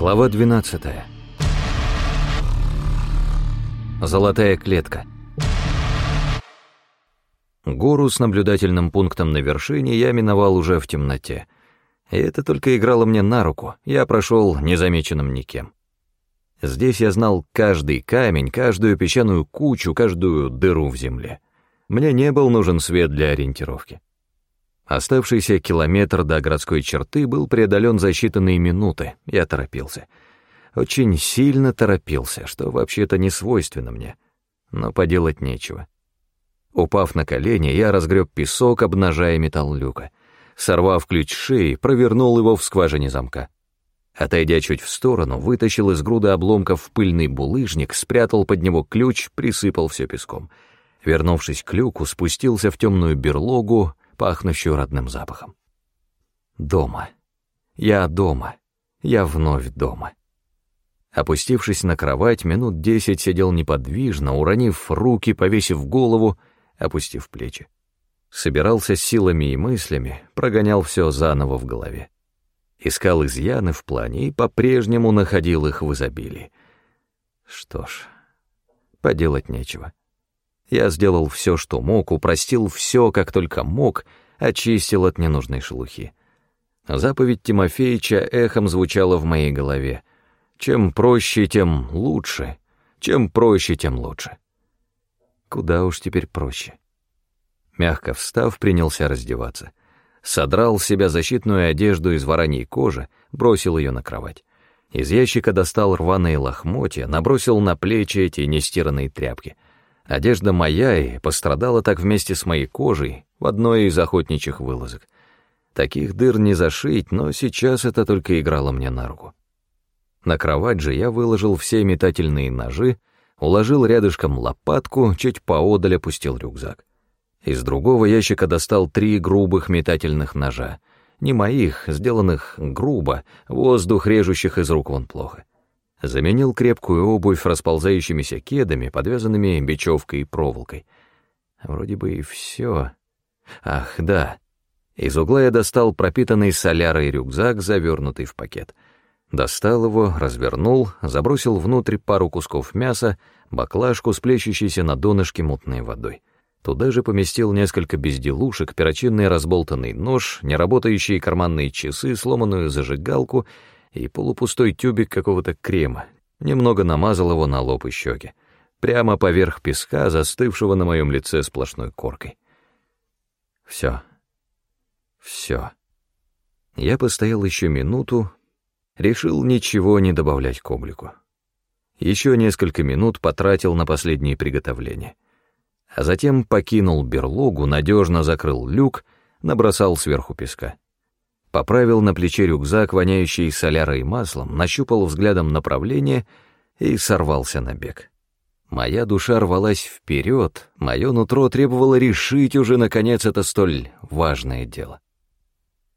Глава 12. Золотая клетка. Гору с наблюдательным пунктом на вершине я миновал уже в темноте. И это только играло мне на руку, я прошел незамеченным никем. Здесь я знал каждый камень, каждую песчаную кучу, каждую дыру в земле. Мне не был нужен свет для ориентировки. Оставшийся километр до городской черты был преодолен за считанные минуты, я торопился. Очень сильно торопился, что вообще-то не свойственно мне, но поделать нечего. Упав на колени, я разгреб песок, обнажая металл люка. Сорвав ключ шеи, провернул его в скважине замка. Отойдя чуть в сторону, вытащил из груды обломков пыльный булыжник, спрятал под него ключ, присыпал все песком. Вернувшись к люку, спустился в темную берлогу, пахнущую родным запахом. Дома. Я дома. Я вновь дома. Опустившись на кровать, минут десять сидел неподвижно, уронив руки, повесив голову, опустив плечи. Собирался силами и мыслями, прогонял все заново в голове. Искал изъяны в плане и по-прежнему находил их в изобилии. Что ж, поделать нечего. Я сделал все, что мог, упростил все, как только мог, очистил от ненужной шелухи. Заповедь Тимофеича эхом звучала в моей голове. Чем проще, тем лучше. Чем проще, тем лучше. Куда уж теперь проще. Мягко встав, принялся раздеваться. Содрал с себя защитную одежду из вороньей кожи, бросил ее на кровать. Из ящика достал рваные лохмотья, набросил на плечи эти нестиранные тряпки — Одежда моя и пострадала так вместе с моей кожей в одной из охотничьих вылазок. Таких дыр не зашить, но сейчас это только играло мне на руку. На кровать же я выложил все метательные ножи, уложил рядышком лопатку, чуть поодаль опустил рюкзак. Из другого ящика достал три грубых метательных ножа, не моих, сделанных грубо, воздух режущих из рук вон плохо заменил крепкую обувь расползающимися кедами, подвязанными бечевкой и проволокой. Вроде бы и все. Ах, да. Из угла я достал пропитанный солярой рюкзак, завернутый в пакет. Достал его, развернул, забросил внутрь пару кусков мяса, баклажку с плещущейся на донышке мутной водой. Туда же поместил несколько безделушек, перочинный разболтанный нож, неработающие карманные часы, сломанную зажигалку — и полупустой тюбик какого-то крема, немного намазал его на лоб и щеки, прямо поверх песка, застывшего на моем лице сплошной коркой. Все. Все. Я постоял еще минуту, решил ничего не добавлять к облику. Еще несколько минут потратил на последние приготовления. А затем покинул берлогу, надежно закрыл люк, набросал сверху песка поправил на плече рюкзак, воняющий солярой и маслом, нащупал взглядом направление и сорвался на бег. Моя душа рвалась вперед, мое нутро требовало решить уже, наконец, это столь важное дело.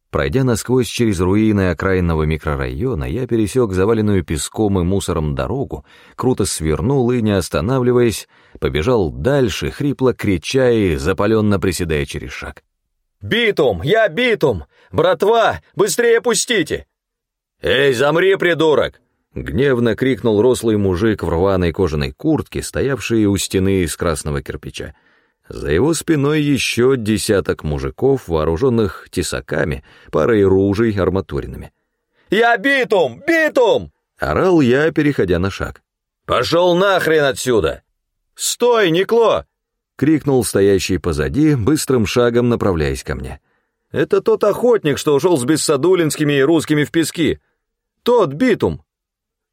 Пройдя насквозь через руины окраинного микрорайона, я пересек заваленную песком и мусором дорогу, круто свернул и, не останавливаясь, побежал дальше, хрипло крича и запаленно приседая через шаг. «Битум! Я битум! Братва, быстрее пустите!» «Эй, замри, придурок!» Гневно крикнул рослый мужик в рваной кожаной куртке, стоявший у стены из красного кирпича. За его спиной еще десяток мужиков, вооруженных тесаками, парой ружей арматуринами. «Я битум! Битум!» — орал я, переходя на шаг. «Пошел нахрен отсюда!» «Стой, Никло!» — крикнул стоящий позади, быстрым шагом направляясь ко мне. «Это тот охотник, что ушел с бессадулинскими и русскими в пески. Тот битум».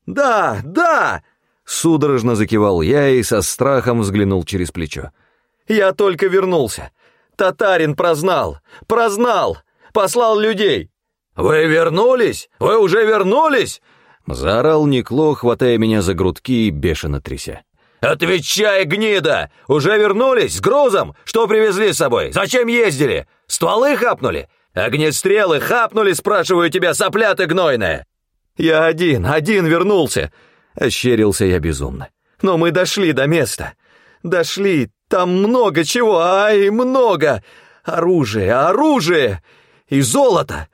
«Да, да!» — судорожно закивал я и со страхом взглянул через плечо. «Я только вернулся. Татарин прознал, прознал, послал людей». «Вы вернулись? Вы уже вернулись?» — заорал Никло, хватая меня за грудки и бешено тряся. «Отвечай, гнида! Уже вернулись? С грузом? Что привезли с собой? Зачем ездили? Стволы хапнули? Огнестрелы хапнули, спрашиваю тебя, сопля ты гнойная!» «Я один, один вернулся!» — ощерился я безумно. «Но мы дошли до места. Дошли, там много чего, ай, много! Оружие, оружие! И золото!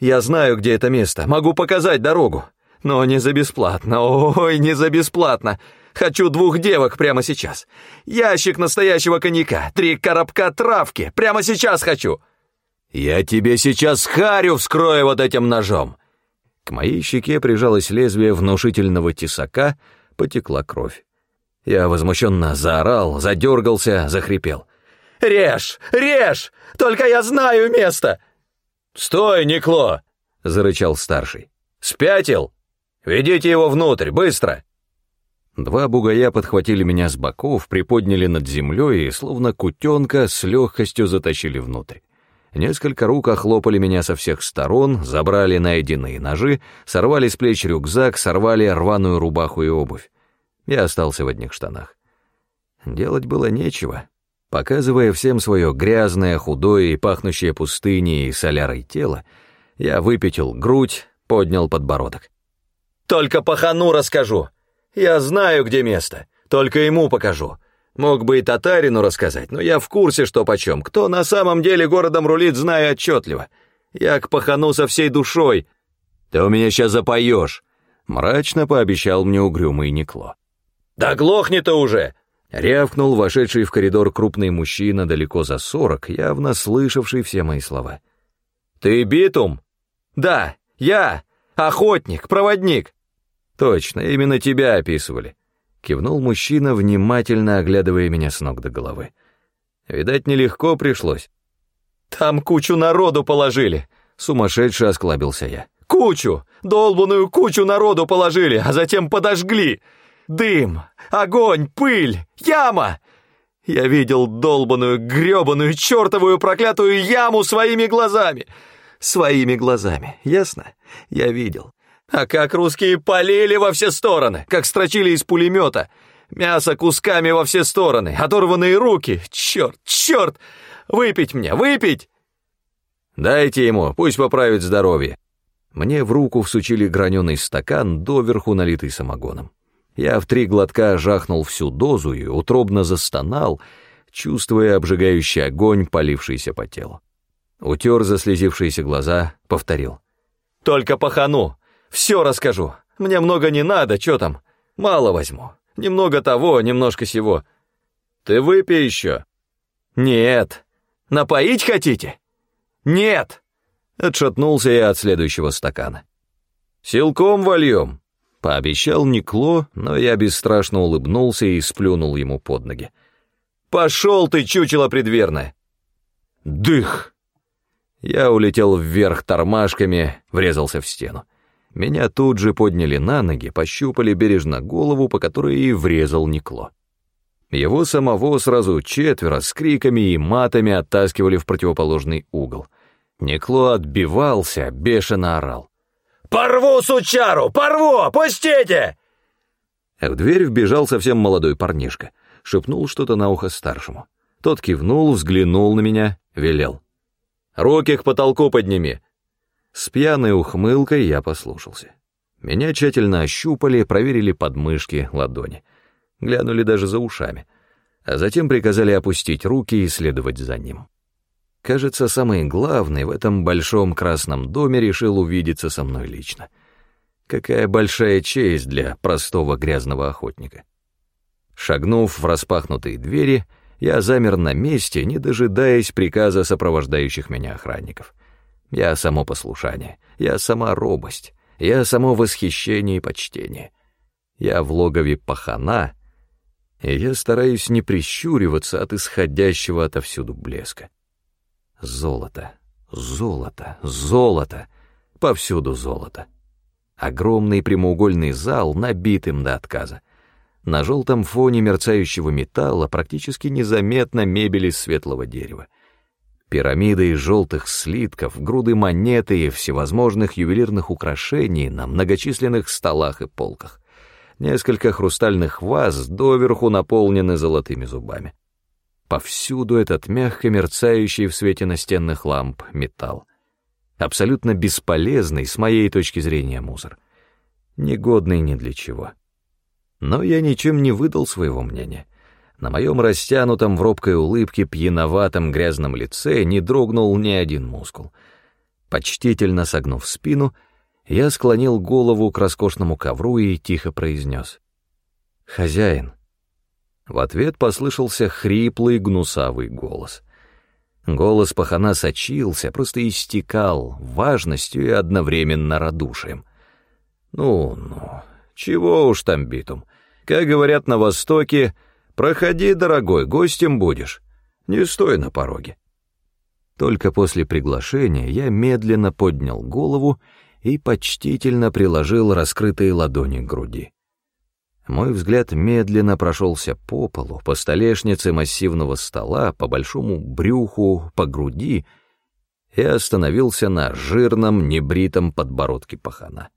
Я знаю, где это место, могу показать дорогу. Но не за бесплатно, ой, не за бесплатно. Хочу двух девок прямо сейчас. Ящик настоящего коньяка, три коробка травки, прямо сейчас хочу. Я тебе сейчас харю вскрою вот этим ножом. К моей щеке прижалось лезвие внушительного тесака, потекла кровь. Я возмущенно заорал, задергался, захрипел. «Режь! Режь! Только я знаю место!» «Стой, Никло!» — зарычал старший. «Спятил? Ведите его внутрь, быстро!» Два бугая подхватили меня с боков, приподняли над землей и, словно кутенка, с легкостью затащили внутрь. Несколько рук охлопали меня со всех сторон, забрали найденные ножи, сорвали с плеч рюкзак, сорвали рваную рубаху и обувь. Я остался в одних штанах. Делать было нечего. Показывая всем свое грязное, худое и пахнущее пустыней и солярой тело, я выпятил грудь, поднял подбородок. «Только пахану расскажу!» Я знаю, где место, только ему покажу. Мог бы и татарину рассказать, но я в курсе, что почем. Кто на самом деле городом рулит, знаю отчетливо. Я к пахану со всей душой. Ты у меня сейчас запоешь, — мрачно пообещал мне угрюмый Никло. «Да глохни ты уже!» — рявкнул вошедший в коридор крупный мужчина далеко за сорок, явно слышавший все мои слова. «Ты битум?» «Да, я, охотник, проводник». «Точно, именно тебя описывали», — кивнул мужчина, внимательно оглядывая меня с ног до головы. «Видать, нелегко пришлось». «Там кучу народу положили», — сумасшедше осклабился я. «Кучу! Долбаную кучу народу положили, а затем подожгли! Дым, огонь, пыль, яма!» Я видел долбаную, грёбаную, чертовую проклятую яму своими глазами. Своими глазами, ясно? Я видел. А как русские полили во все стороны, как строчили из пулемета. Мясо кусками во все стороны, оторванные руки. Черт, черт! Выпить мне, выпить! Дайте ему, пусть поправит здоровье. Мне в руку всучили граненый стакан, доверху налитый самогоном. Я в три глотка жахнул всю дозу и утробно застонал, чувствуя обжигающий огонь, полившийся по телу. Утер заслезившиеся глаза, повторил. «Только пахану! Все расскажу. Мне много не надо, что там? Мало возьму. Немного того, немножко сего. Ты выпей еще. Нет. Напоить хотите? Нет. Отшатнулся я от следующего стакана. Силком вольем. Пообещал Никло, но я бесстрашно улыбнулся и сплюнул ему под ноги. «Пошел ты, чучело предверное!» «Дых!» Я улетел вверх тормашками, врезался в стену. Меня тут же подняли на ноги, пощупали бережно голову, по которой и врезал Никло. Его самого сразу четверо с криками и матами оттаскивали в противоположный угол. Никло отбивался, бешено орал. «Порву сучару! Порву! Пустите!» В дверь вбежал совсем молодой парнишка, шепнул что-то на ухо старшему. Тот кивнул, взглянул на меня, велел. «Руки к потолку подними!» С пьяной ухмылкой я послушался. Меня тщательно ощупали, проверили подмышки, ладони. Глянули даже за ушами. А затем приказали опустить руки и следовать за ним. Кажется, самый главный в этом большом красном доме решил увидеться со мной лично. Какая большая честь для простого грязного охотника. Шагнув в распахнутые двери, я замер на месте, не дожидаясь приказа сопровождающих меня охранников — я само послушание, я сама робость, я само восхищение и почтение. Я в логове пахана, и я стараюсь не прищуриваться от исходящего отовсюду блеска. Золото, золото, золото, повсюду золото. Огромный прямоугольный зал набит им до отказа. На желтом фоне мерцающего металла практически незаметно мебель из светлого дерева. Пирамиды из желтых слитков, груды монеты и всевозможных ювелирных украшений на многочисленных столах и полках. Несколько хрустальных ваз доверху наполнены золотыми зубами. Повсюду этот мягко мерцающий в свете настенных ламп металл. Абсолютно бесполезный, с моей точки зрения, мусор. Негодный ни для чего. Но я ничем не выдал своего мнения. На моем растянутом в робкой улыбке пьяноватом грязном лице не дрогнул ни один мускул. Почтительно согнув спину, Я склонил голову к роскошному ковру и тихо произнес. «Хозяин». В ответ послышался хриплый гнусавый голос. Голос пахана сочился, просто истекал важностью и одновременно радушием. «Ну, ну, чего уж там битум. Как говорят на Востоке, проходи, дорогой, гостем будешь. Не стой на пороге». Только после приглашения я медленно поднял голову и почтительно приложил раскрытые ладони к груди. Мой взгляд медленно прошелся по полу, по столешнице массивного стола, по большому брюху, по груди и остановился на жирном, небритом подбородке пахана.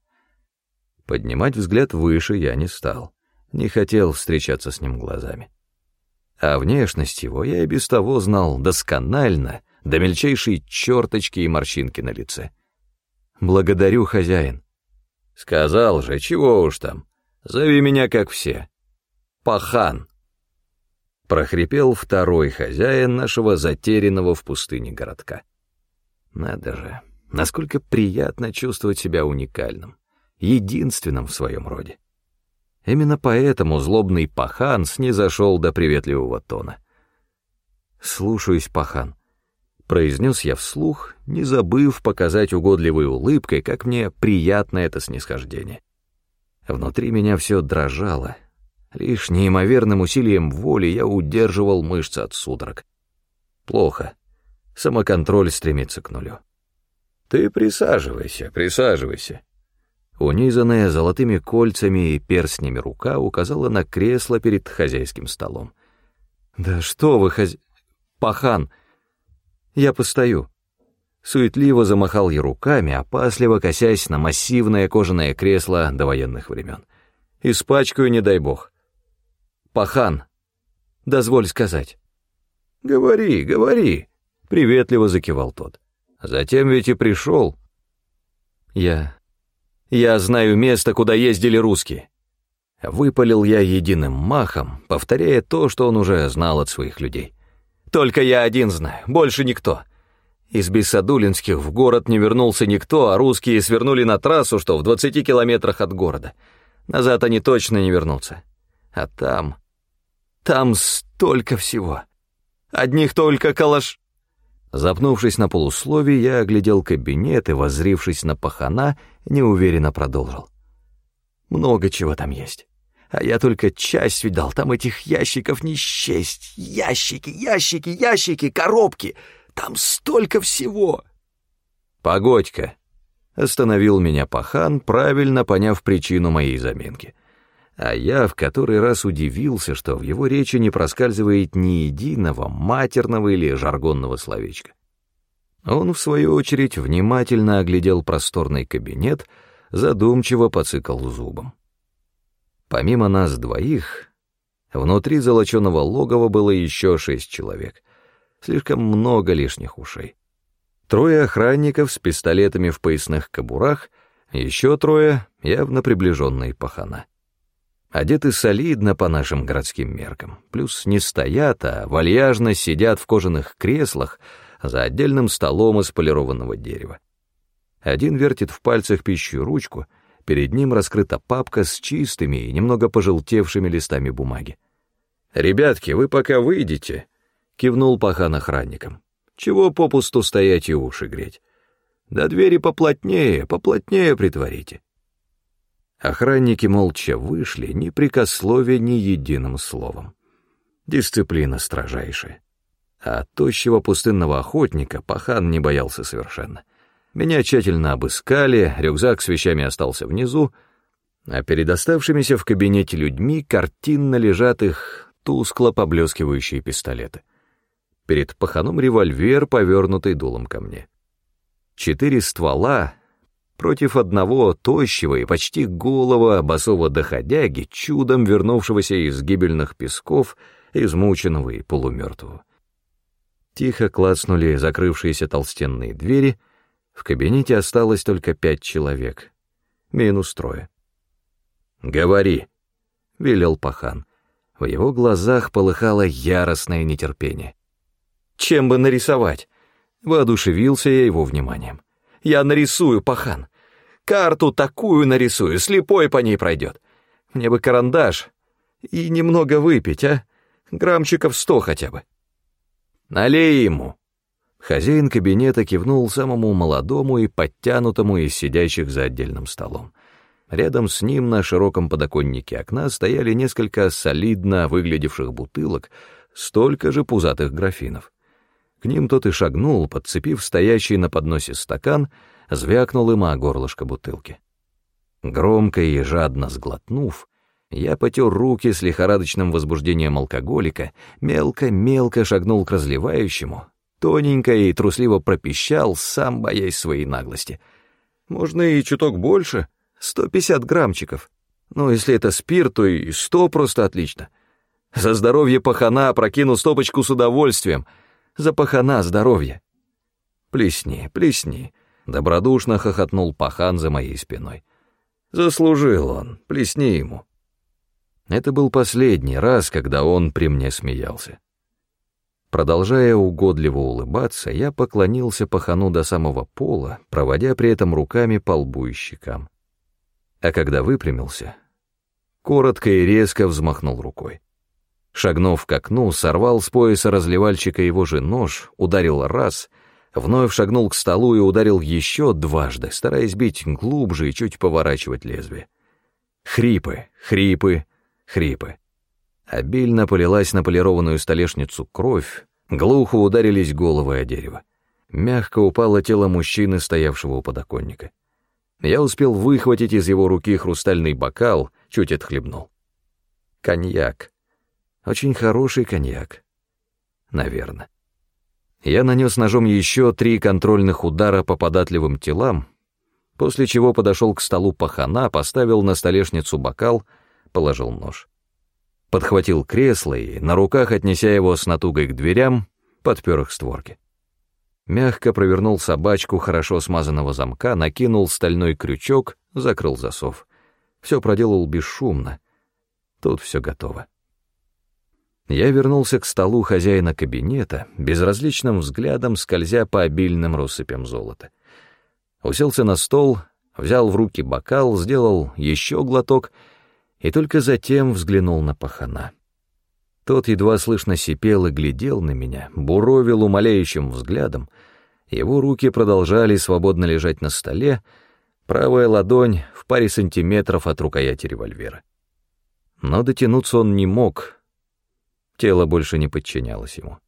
Поднимать взгляд выше я не стал, не хотел встречаться с ним глазами. А внешность его я и без того знал досконально, до мельчайшей черточки и морщинки на лице. «Благодарю, хозяин». «Сказал же, чего уж там». Зови меня как все. Пахан. Прохрипел второй хозяин нашего затерянного в пустыне городка. Надо же, насколько приятно чувствовать себя уникальным, единственным в своем роде. Именно поэтому злобный пахан снизошел до приветливого тона. «Слушаюсь, пахан», — произнес я вслух, не забыв показать угодливой улыбкой, как мне приятно это снисхождение. Внутри меня все дрожало. Лишь неимоверным усилием воли я удерживал мышцы от судорог. Плохо. Самоконтроль стремится к нулю. «Ты присаживайся, присаживайся». Унизанная золотыми кольцами и перстнями рука указала на кресло перед хозяйским столом. «Да что вы, хозя... пахан! Я постою!» суетливо замахал я руками, опасливо косясь на массивное кожаное кресло до военных времен. «Испачкаю, не дай бог». «Пахан, дозволь сказать». «Говори, говори», — приветливо закивал тот. «Затем ведь и пришел». «Я... я знаю место, куда ездили русские». Выпалил я единым махом, повторяя то, что он уже знал от своих людей. «Только я один знаю, больше никто». Из Бессадулинских в город не вернулся никто, а русские свернули на трассу, что в 20 километрах от города. Назад они точно не вернутся. А там... Там столько всего. Одних только калаш... Запнувшись на полусловие, я оглядел кабинет и, воззрившись на пахана, неуверенно продолжил. Много чего там есть. А я только часть видал, там этих ящиков не счесть. Ящики, ящики, ящики, коробки — там столько всего!» «Погодь-ка!» — остановил меня пахан, правильно поняв причину моей заминки. А я в который раз удивился, что в его речи не проскальзывает ни единого матерного или жаргонного словечка. Он, в свою очередь, внимательно оглядел просторный кабинет, задумчиво поцикал зубом. Помимо нас двоих, внутри золоченого логова было еще шесть человек — Слишком много лишних ушей. Трое охранников с пистолетами в поясных кобурах, еще трое явно приближенные пахана. Одеты солидно по нашим городским меркам, плюс не стоят, а вальяжно сидят в кожаных креслах за отдельным столом из полированного дерева. Один вертит в пальцах пищу ручку, перед ним раскрыта папка с чистыми и немного пожелтевшими листами бумаги. «Ребятки, вы пока выйдете», — кивнул пахан охранникам. «Чего попусту стоять и уши греть? До двери поплотнее, поплотнее притворите». Охранники молча вышли, ни прикословия, ни единым словом. Дисциплина строжайшая. А тощего пустынного охотника пахан не боялся совершенно. Меня тщательно обыскали, рюкзак с вещами остался внизу, а перед оставшимися в кабинете людьми картинно лежат их тускло поблескивающие пистолеты — Перед паханом револьвер, повернутый дулом ко мне. Четыре ствола против одного тощего и почти голого босого доходяги, чудом вернувшегося из гибельных песков, измученного и полумертвого. Тихо клацнули закрывшиеся толстенные двери, в кабинете осталось только пять человек, минус трое. «Говори», — велел пахан. В его глазах полыхало яростное нетерпение. Чем бы нарисовать? Воодушевился я его вниманием. Я нарисую, пахан. Карту такую нарисую, слепой по ней пройдет. Мне бы карандаш и немного выпить, а? Граммчиков сто хотя бы. Налей ему. Хозяин кабинета кивнул самому молодому и подтянутому из сидящих за отдельным столом. Рядом с ним на широком подоконнике окна стояли несколько солидно выглядевших бутылок, столько же пузатых графинов. К ним тот и шагнул, подцепив стоящий на подносе стакан, звякнул им о горлышко бутылки. Громко и жадно сглотнув, я потер руки с лихорадочным возбуждением алкоголика, мелко-мелко шагнул к разливающему, тоненько и трусливо пропищал, сам боясь своей наглости. «Можно и чуток больше, сто пятьдесят граммчиков. Но если это спирт, то и сто просто отлично. За здоровье пахана прокину стопочку с удовольствием. За пахана здоровье». «Плесни, плесни», — добродушно хохотнул пахан за моей спиной. «Заслужил он, плесни ему». Это был последний раз, когда он при мне смеялся. Продолжая угодливо улыбаться, я поклонился пахану до самого пола, проводя при этом руками по лбу и щекам. А когда выпрямился, коротко и резко взмахнул рукой. Шагнув к окну, сорвал с пояса разливальщика его же нож, ударил раз, вновь шагнул к столу и ударил еще дважды, стараясь бить глубже и чуть поворачивать лезвие. Хрипы, хрипы, хрипы. Обильно полилась на полированную столешницу кровь, глухо ударились головы о дерево. Мягко упало тело мужчины, стоявшего у подоконника. Я успел выхватить из его руки хрустальный бокал, чуть отхлебнул. Коньяк. Очень хороший коньяк. Наверное. Я нанес ножом еще три контрольных удара по податливым телам, после чего подошел к столу пахана, поставил на столешницу бокал — положил нож. Подхватил кресло и, на руках отнеся его с натугой к дверям, подпер их створки. Мягко провернул собачку хорошо смазанного замка, накинул стальной крючок, закрыл засов. Все проделал бесшумно. Тут все готово. Я вернулся к столу хозяина кабинета, безразличным взглядом скользя по обильным россыпям золота. Уселся на стол, взял в руки бокал, сделал еще глоток — и только затем взглянул на пахана. Тот едва слышно сипел и глядел на меня, буровил умоляющим взглядом, его руки продолжали свободно лежать на столе, правая ладонь в паре сантиметров от рукояти револьвера. Но дотянуться он не мог, тело больше не подчинялось ему.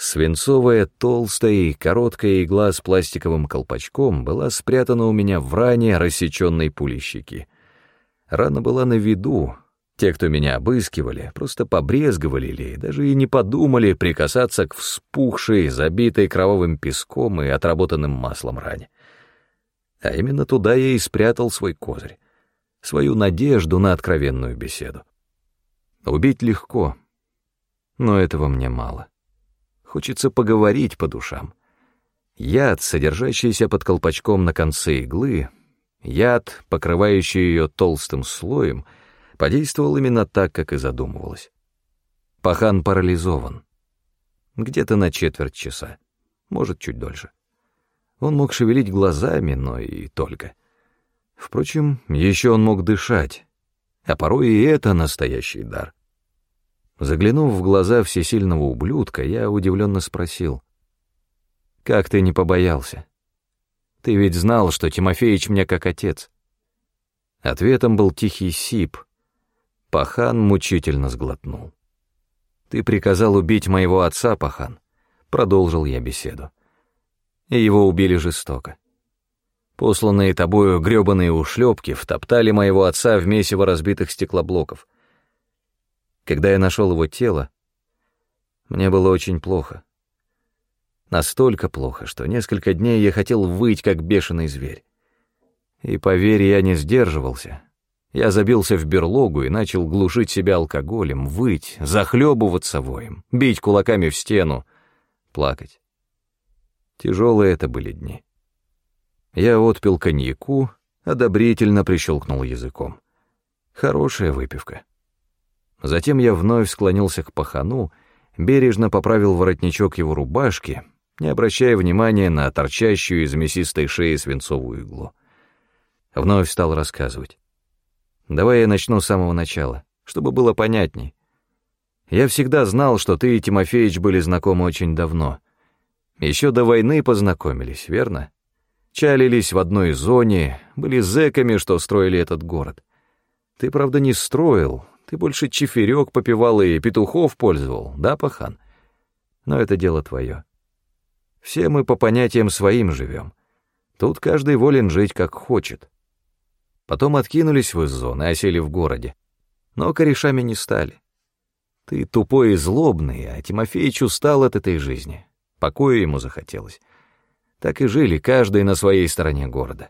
Свинцовая, толстая и короткая игла с пластиковым колпачком была спрятана у меня в ране рассеченной пулей щеки. Рана была на виду. Те, кто меня обыскивали, просто побрезговали или даже и не подумали прикасаться к вспухшей, забитой кровавым песком и отработанным маслом ране. А именно туда я и спрятал свой козырь, свою надежду на откровенную беседу. Убить легко, но этого мне мало. Хочется поговорить по душам. Яд, содержащийся под колпачком на конце иглы, Яд, покрывающий ее толстым слоем, подействовал именно так, как и задумывалось. Пахан парализован. Где-то на четверть часа, может, чуть дольше. Он мог шевелить глазами, но и только. Впрочем, еще он мог дышать, а порой и это настоящий дар. Заглянув в глаза всесильного ублюдка, я удивленно спросил, «Как ты не побоялся?» Ты ведь знал, что Тимофеич мне как отец. Ответом был тихий сип. Пахан мучительно сглотнул. Ты приказал убить моего отца, Пахан, продолжил я беседу. И его убили жестоко. Посланные тобою грёбаные ушлепки втоптали моего отца в месиво разбитых стеклоблоков. Когда я нашел его тело, мне было очень плохо. Настолько плохо, что несколько дней я хотел выть, как бешеный зверь. И, поверь, я не сдерживался. Я забился в берлогу и начал глушить себя алкоголем, выть, захлебываться воем, бить кулаками в стену, плакать. Тяжелые это были дни. Я отпил коньяку, одобрительно прищелкнул языком. Хорошая выпивка. Затем я вновь склонился к пахану, бережно поправил воротничок его рубашки, не обращая внимания на торчащую из мясистой шеи свинцовую иглу. Вновь стал рассказывать. Давай я начну с самого начала, чтобы было понятней. Я всегда знал, что ты и Тимофеич были знакомы очень давно. Еще до войны познакомились, верно? Чалились в одной зоне, были зэками, что строили этот город. Ты, правда, не строил, ты больше чиферек попивал и петухов пользовал, да, пахан? Но это дело твое. Все мы по понятиям своим живем. Тут каждый волен жить как хочет. Потом откинулись в зоны, осели в городе. Но корешами не стали. Ты тупой и злобный, а Тимофеич устал от этой жизни. Покоя ему захотелось. Так и жили, каждый на своей стороне города.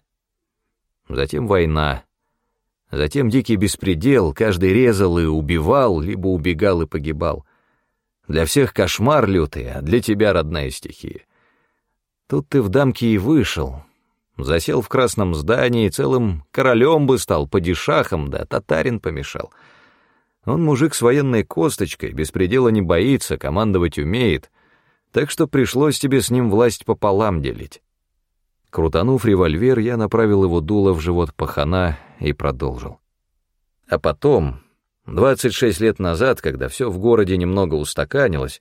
Затем война. Затем дикий беспредел, каждый резал и убивал, либо убегал и погибал. Для всех кошмар лютый, а для тебя родная стихия. Тут ты в дамке и вышел. Засел в красном здании, целым королем бы стал, падишахом, да татарин помешал. Он мужик с военной косточкой, беспредела не боится, командовать умеет, так что пришлось тебе с ним власть пополам делить. Крутанув револьвер, я направил его дуло в живот пахана и продолжил. А потом, 26 лет назад, когда все в городе немного устаканилось,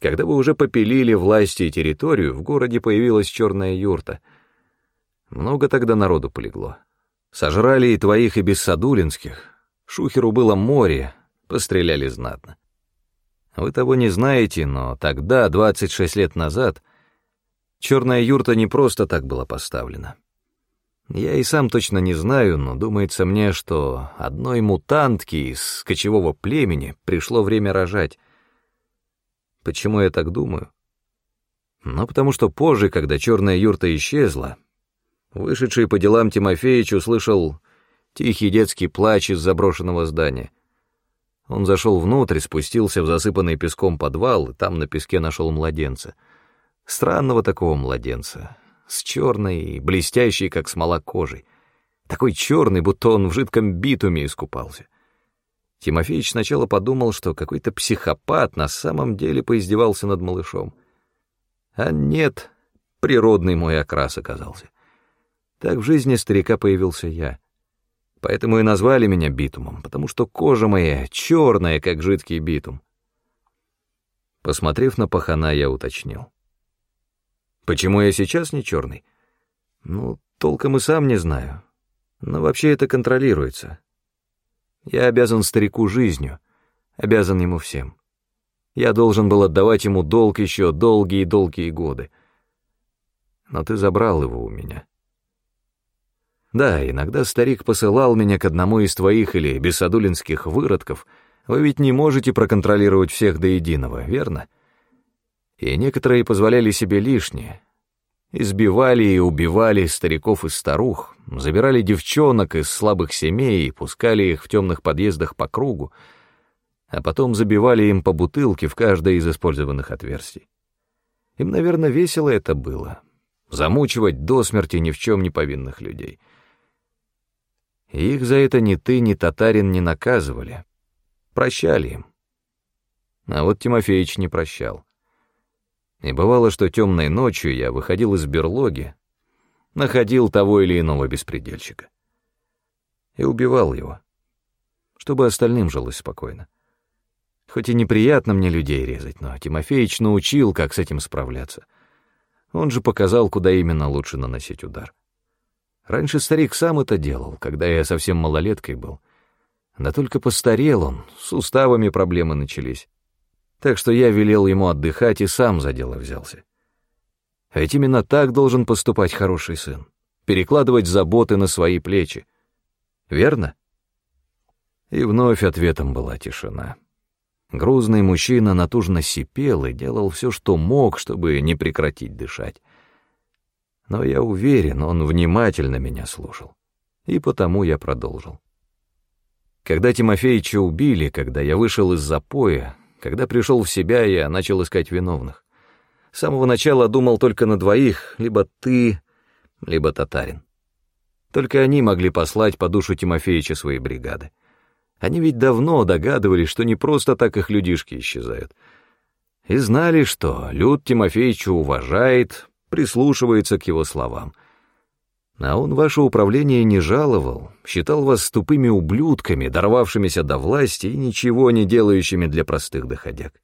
когда вы уже попилили власти и территорию, в городе появилась черная юрта. Много тогда народу полегло. Сожрали и твоих, и бессадулинских. Шухеру было море, постреляли знатно. Вы того не знаете, но тогда, 26 лет назад, черная юрта не просто так была поставлена. Я и сам точно не знаю, но думается мне, что одной мутантке из кочевого племени пришло время рожать. Почему я так думаю? Ну, потому что позже, когда черная юрта исчезла, вышедший по делам Тимофеич услышал тихий детский плач из заброшенного здания. Он зашел внутрь, спустился в засыпанный песком подвал, и там на песке нашел младенца. Странного такого младенца, с черной блестящей, как смола, кожей. Такой черный, будто он в жидком битуме искупался. Тимофеич сначала подумал, что какой-то психопат на самом деле поиздевался над малышом. А нет, природный мой окрас оказался. Так в жизни старика появился я. Поэтому и назвали меня битумом, потому что кожа моя черная, как жидкий битум. Посмотрев на пахана, я уточнил. Почему я сейчас не черный? Ну, толком и сам не знаю. Но вообще это контролируется. Я обязан старику жизнью, обязан ему всем. Я должен был отдавать ему долг еще долгие-долгие годы. Но ты забрал его у меня. Да, иногда старик посылал меня к одному из твоих или бессадулинских выродков. Вы ведь не можете проконтролировать всех до единого, верно? И некоторые позволяли себе лишнее, Избивали и убивали стариков и старух, забирали девчонок из слабых семей и пускали их в темных подъездах по кругу, а потом забивали им по бутылке в каждое из использованных отверстий. Им, наверное, весело это было — замучивать до смерти ни в чем не повинных людей. Их за это ни ты, ни татарин не наказывали, прощали им. А вот Тимофеич не прощал. И бывало, что темной ночью я выходил из берлоги, находил того или иного беспредельщика и убивал его, чтобы остальным жилось спокойно. Хоть и неприятно мне людей резать, но Тимофеич научил, как с этим справляться. Он же показал, куда именно лучше наносить удар. Раньше старик сам это делал, когда я совсем малолеткой был. Да только постарел он, с суставами проблемы начались так что я велел ему отдыхать и сам за дело взялся. А ведь именно так должен поступать хороший сын, перекладывать заботы на свои плечи. Верно? И вновь ответом была тишина. Грузный мужчина натужно сипел и делал все, что мог, чтобы не прекратить дышать. Но я уверен, он внимательно меня слушал. И потому я продолжил. Когда Тимофеича убили, когда я вышел из запоя, когда пришел в себя, я начал искать виновных. С самого начала думал только на двоих, либо ты, либо татарин. Только они могли послать по душу Тимофеича свои бригады. Они ведь давно догадывались, что не просто так их людишки исчезают. И знали, что люд Тимофеича уважает, прислушивается к его словам. А он ваше управление не жаловал, считал вас тупыми ублюдками, дорвавшимися до власти и ничего не делающими для простых доходяг.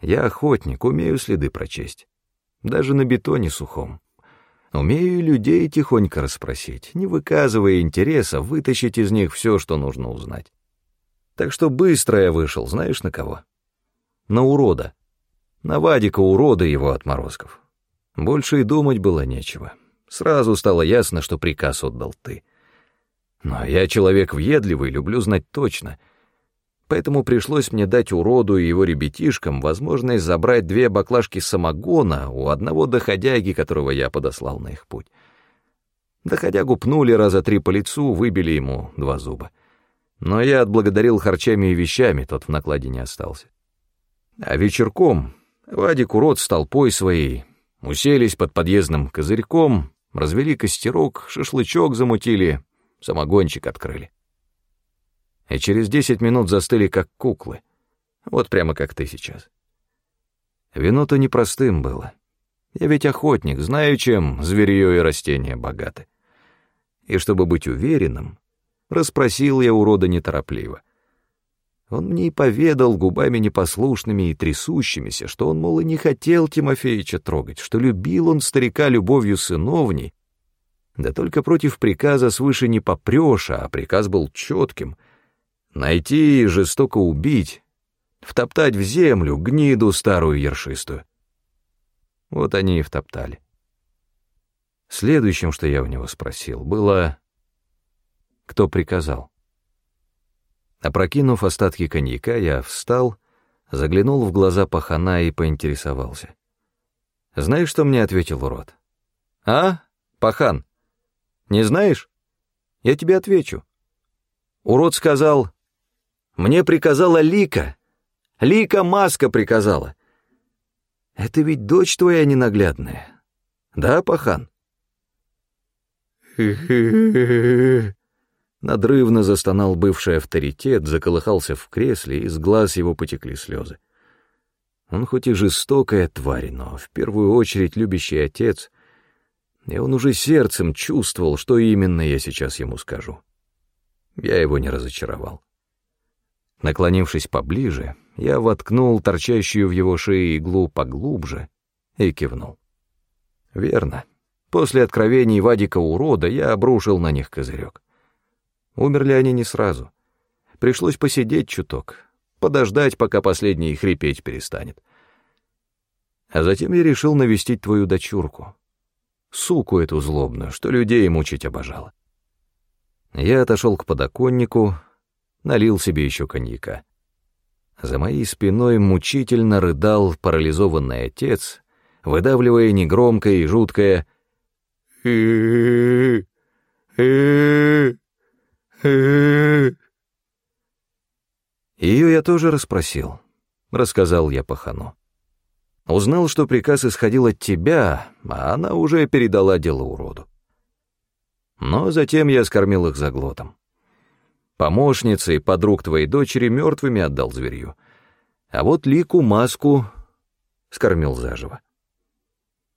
Я охотник, умею следы прочесть. Даже на бетоне сухом. Умею людей тихонько расспросить, не выказывая интереса, вытащить из них все, что нужно узнать. Так что быстро я вышел, знаешь на кого? На урода. На Вадика урода его отморозков. Больше и думать было нечего. Сразу стало ясно, что приказ отдал ты. Но я человек въедливый, люблю знать точно. Поэтому пришлось мне дать уроду и его ребятишкам возможность забрать две баклажки самогона у одного доходяги, которого я подослал на их путь. Доходягу пнули раза три по лицу, выбили ему два зуба. Но я отблагодарил харчами и вещами, тот в накладе не остался. А вечерком Вадик урод с толпой своей уселись под подъездным козырьком, развели костерок, шашлычок замутили, самогончик открыли. И через десять минут застыли как куклы, вот прямо как ты сейчас. Вино-то непростым было. Я ведь охотник, знаю, чем зверье и растения богаты. И чтобы быть уверенным, расспросил я урода неторопливо. Он мне и поведал губами непослушными и трясущимися, что он, мол, и не хотел Тимофеича трогать, что любил он старика любовью сыновней, да только против приказа свыше не попрешь, а приказ был четким — найти и жестоко убить, втоптать в землю гниду старую ершистую. Вот они и втоптали. Следующим, что я у него спросил, было «Кто приказал?» Опрокинув остатки коньяка, я встал, заглянул в глаза пахана и поинтересовался. «Знаешь, что мне ответил урод?» «А, пахан, не знаешь? Я тебе отвечу». Урод сказал, «Мне приказала Лика, Лика Маска приказала». «Это ведь дочь твоя ненаглядная, да, пахан?» Надрывно застонал бывший авторитет, заколыхался в кресле, из глаз его потекли слезы. Он хоть и жестокая тварь, но в первую очередь любящий отец, и он уже сердцем чувствовал, что именно я сейчас ему скажу. Я его не разочаровал. Наклонившись поближе, я воткнул торчащую в его шее иглу поглубже и кивнул. Верно. После откровений Вадика урода я обрушил на них козырек. Умерли они не сразу. Пришлось посидеть чуток, подождать, пока последний хрипеть перестанет. А затем я решил навестить твою дочурку. Суку эту злобную, что людей мучить обожала. Я отошел к подоконнику, налил себе еще коньяка. За моей спиной мучительно рыдал парализованный отец, выдавливая негромкое и жуткое «Э-э-э-э». Ее я тоже расспросил, рассказал я пахану. Узнал, что приказ исходил от тебя, а она уже передала дело уроду. Но затем я скормил их заглотом. Помощницы и подруг твоей дочери мертвыми отдал зверью, а вот Лику маску скормил заживо.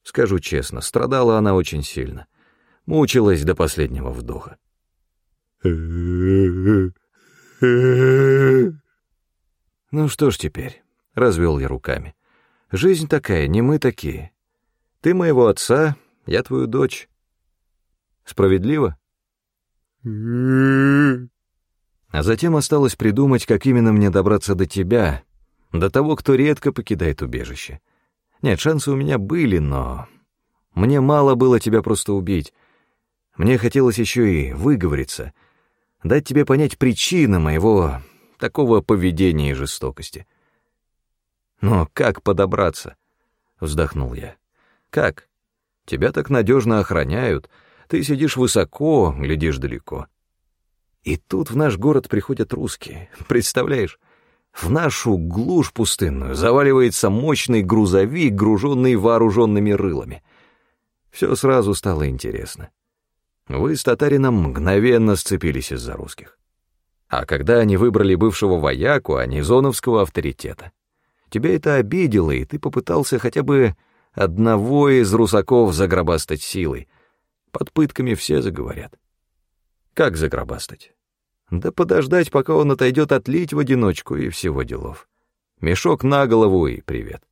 Скажу честно, страдала она очень сильно, мучилась до последнего вдоха. «Ну что ж теперь?» — развел я руками. «Жизнь такая, не мы такие. Ты моего отца, я твою дочь. Справедливо?» А затем осталось придумать, как именно мне добраться до тебя, до того, кто редко покидает убежище. Нет, шансы у меня были, но... Мне мало было тебя просто убить. Мне хотелось еще и выговориться — дать тебе понять причины моего такого поведения и жестокости. Но как подобраться? Вздохнул я. Как? Тебя так надежно охраняют, ты сидишь высоко, глядишь далеко. И тут в наш город приходят русские, представляешь? В нашу глушь пустынную заваливается мощный грузовик, груженный вооруженными рылами. Все сразу стало интересно. Вы с татарином мгновенно сцепились из-за русских. А когда они выбрали бывшего вояку, а не зоновского авторитета, тебя это обидело, и ты попытался хотя бы одного из русаков загробастать силой. Под пытками все заговорят. Как загробастать? Да подождать, пока он отойдет отлить в одиночку и всего делов. Мешок на голову и привет.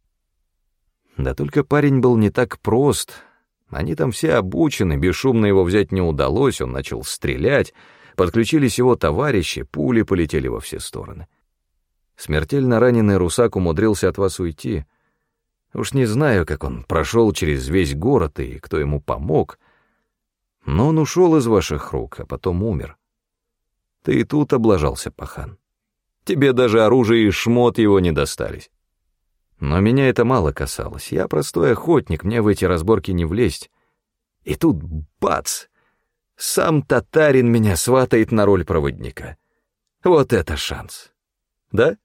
Да только парень был не так прост. Они там все обучены, бесшумно его взять не удалось, он начал стрелять, подключились его товарищи, пули полетели во все стороны. Смертельно раненый русак умудрился от вас уйти. Уж не знаю, как он прошел через весь город и кто ему помог, но он ушел из ваших рук, а потом умер. Ты и тут облажался, пахан. Тебе даже оружие и шмот его не достались. Но меня это мало касалось. Я простой охотник, мне в эти разборки не влезть. И тут бац! Сам татарин меня сватает на роль проводника. Вот это шанс. Да?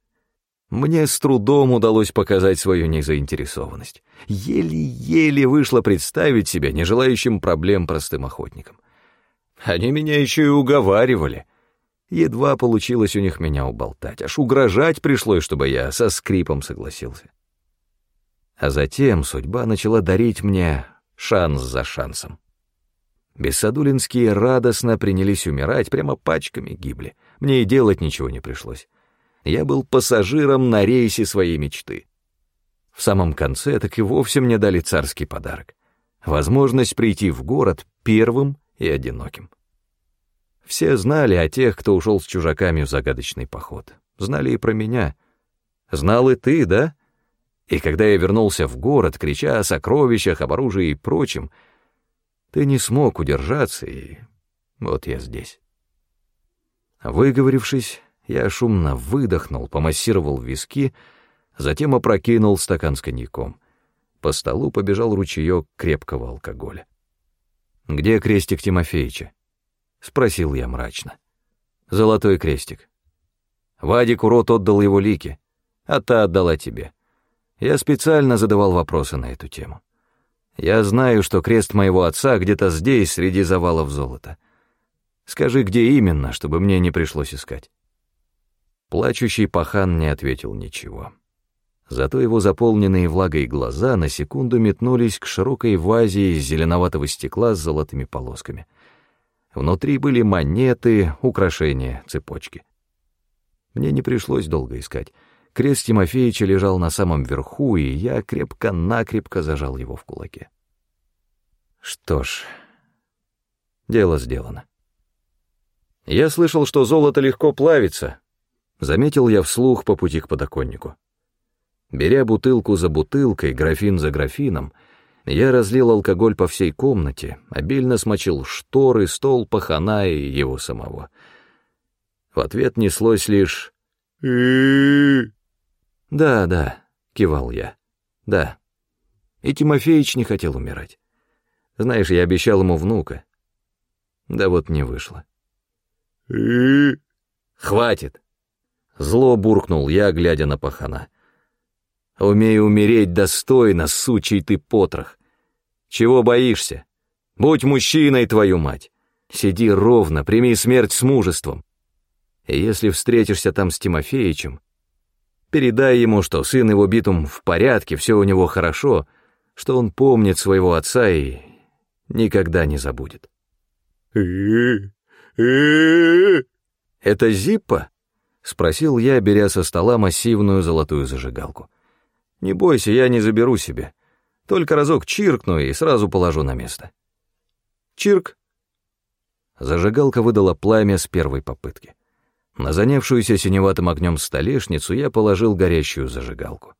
Мне с трудом удалось показать свою незаинтересованность. Еле-еле вышло представить себя не желающим проблем простым охотником. Они меня еще и уговаривали. Едва получилось у них меня уболтать, аж угрожать пришлось, чтобы я со скрипом согласился. А затем судьба начала дарить мне шанс за шансом. Бессадулинские радостно принялись умирать, прямо пачками гибли. Мне и делать ничего не пришлось я был пассажиром на рейсе своей мечты. В самом конце так и вовсе мне дали царский подарок. Возможность прийти в город первым и одиноким. Все знали о тех, кто ушел с чужаками в загадочный поход. Знали и про меня. Знал и ты, да? И когда я вернулся в город, крича о сокровищах, об оружии и прочем, ты не смог удержаться, и вот я здесь. Выговорившись, я шумно выдохнул, помассировал виски, затем опрокинул стакан с коньяком. По столу побежал ручеек крепкого алкоголя. «Где крестик Тимофеича?» — спросил я мрачно. «Золотой крестик. Вадик урод отдал его лики, а та отдала тебе. Я специально задавал вопросы на эту тему. Я знаю, что крест моего отца где-то здесь, среди завалов золота. Скажи, где именно, чтобы мне не пришлось искать». Плачущий пахан не ответил ничего. Зато его заполненные влагой глаза на секунду метнулись к широкой вазе из зеленоватого стекла с золотыми полосками. Внутри были монеты, украшения, цепочки. Мне не пришлось долго искать. Крест Тимофеича лежал на самом верху, и я крепко-накрепко зажал его в кулаке. Что ж, дело сделано. Я слышал, что золото легко плавится, Заметил я вслух по пути к подоконнику. Беря бутылку за бутылкой, графин за графином, я разлил алкоголь по всей комнате, обильно смочил шторы, стол, пахана и его самого. В ответ неслось лишь «Да, да», — кивал я, — «да». И Тимофеич не хотел умирать. Знаешь, я обещал ему внука. Да вот не вышло. «Хватит!» Зло буркнул я, глядя на пахана. «Умей умереть достойно, сучий ты потрох. Чего боишься? Будь мужчиной, твою мать. Сиди ровно, прими смерть с мужеством. И если встретишься там с Тимофеичем, передай ему, что сын его битум в порядке, все у него хорошо, что он помнит своего отца и никогда не забудет». «Это Зиппа?» — спросил я, беря со стола массивную золотую зажигалку. «Не бойся, я не заберу себе. Только разок чиркну и сразу положу на место». «Чирк!» Зажигалка выдала пламя с первой попытки. На занявшуюся синеватым огнем столешницу я положил горящую зажигалку.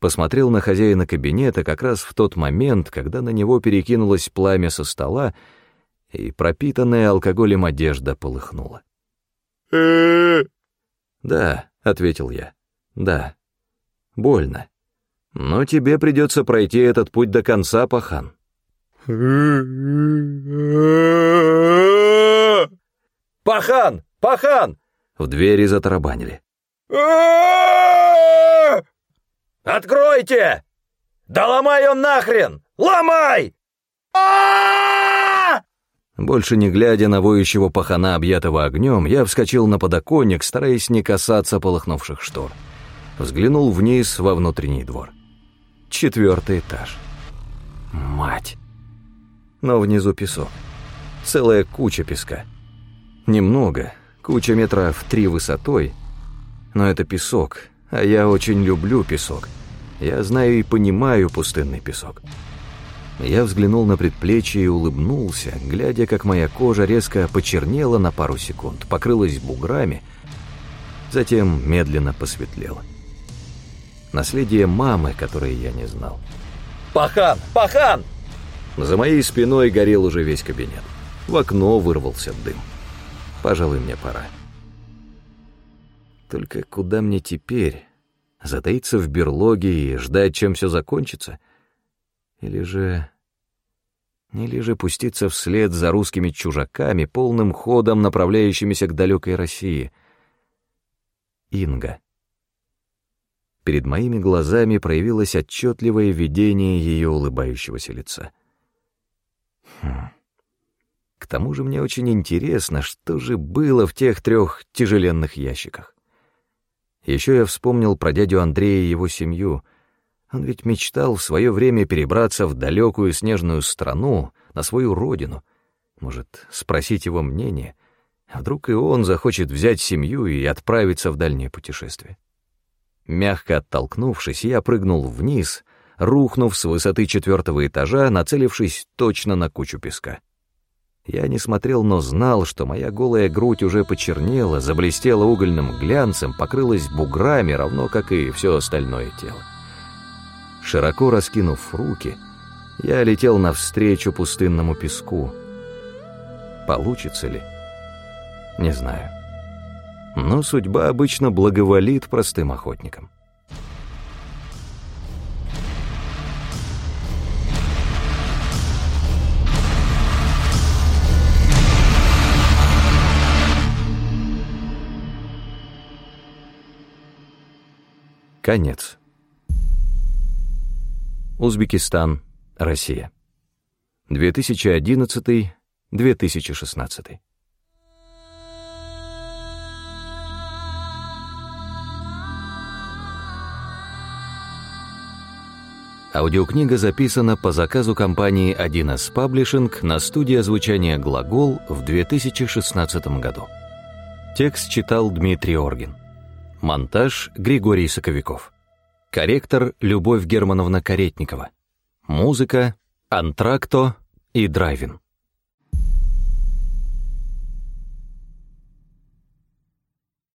Посмотрел на хозяина кабинета как раз в тот момент, когда на него перекинулось пламя со стола, и пропитанная алкоголем одежда полыхнула. «Да», — ответил я, — «да. Больно. Но тебе придется пройти этот путь до конца, пахан». «Пахан! Пахан!» В двери затарабанили. «Откройте! Да ломай он нахрен! Ломай!» Больше не глядя на воющего пахана, объятого огнем, я вскочил на подоконник, стараясь не касаться полыхнувших штор. Взглянул вниз во внутренний двор. Четвертый этаж. Мать! но внизу песок. Целая куча песка. Немного, куча метров три высотой, но это песок, а я очень люблю песок. Я знаю и понимаю пустынный песок. Я взглянул на предплечье и улыбнулся, глядя, как моя кожа резко почернела на пару секунд, покрылась буграми, затем медленно посветлела. Наследие мамы, которое я не знал. «Пахан! Пахан!» За моей спиной горел уже весь кабинет. В окно вырвался дым. Пожалуй, мне пора. Только куда мне теперь? Затаиться в берлоге и ждать, чем все закончится? Или же... Или же пуститься вслед за русскими чужаками, полным ходом направляющимися к далекой России? Инга. Перед моими глазами проявилось отчетливое видение ее улыбающегося лица. Хм. К тому же мне очень интересно, что же было в тех трех тяжеленных ящиках. Еще я вспомнил про дядю Андрея и его семью. Он ведь мечтал в свое время перебраться в далекую снежную страну, на свою родину. Может, спросить его мнение? А вдруг и он захочет взять семью и отправиться в дальнее путешествие? Мягко оттолкнувшись, я прыгнул вниз, рухнув с высоты четвертого этажа, нацелившись точно на кучу песка. Я не смотрел, но знал, что моя голая грудь уже почернела, заблестела угольным глянцем, покрылась буграми, равно как и все остальное тело. Широко раскинув руки, я летел навстречу пустынному песку. Получится ли? Не знаю. Но судьба обычно благоволит простым охотникам. Конец. Узбекистан, Россия. 2011-2016. Аудиокнига записана по заказу компании 1С Publishing на студии озвучания «Глагол» в 2016 году. Текст читал Дмитрий Оргин. Монтаж Григорий Соковиков. Корректор Любовь Германовна Каретникова. Музыка Антракто и Драйвин.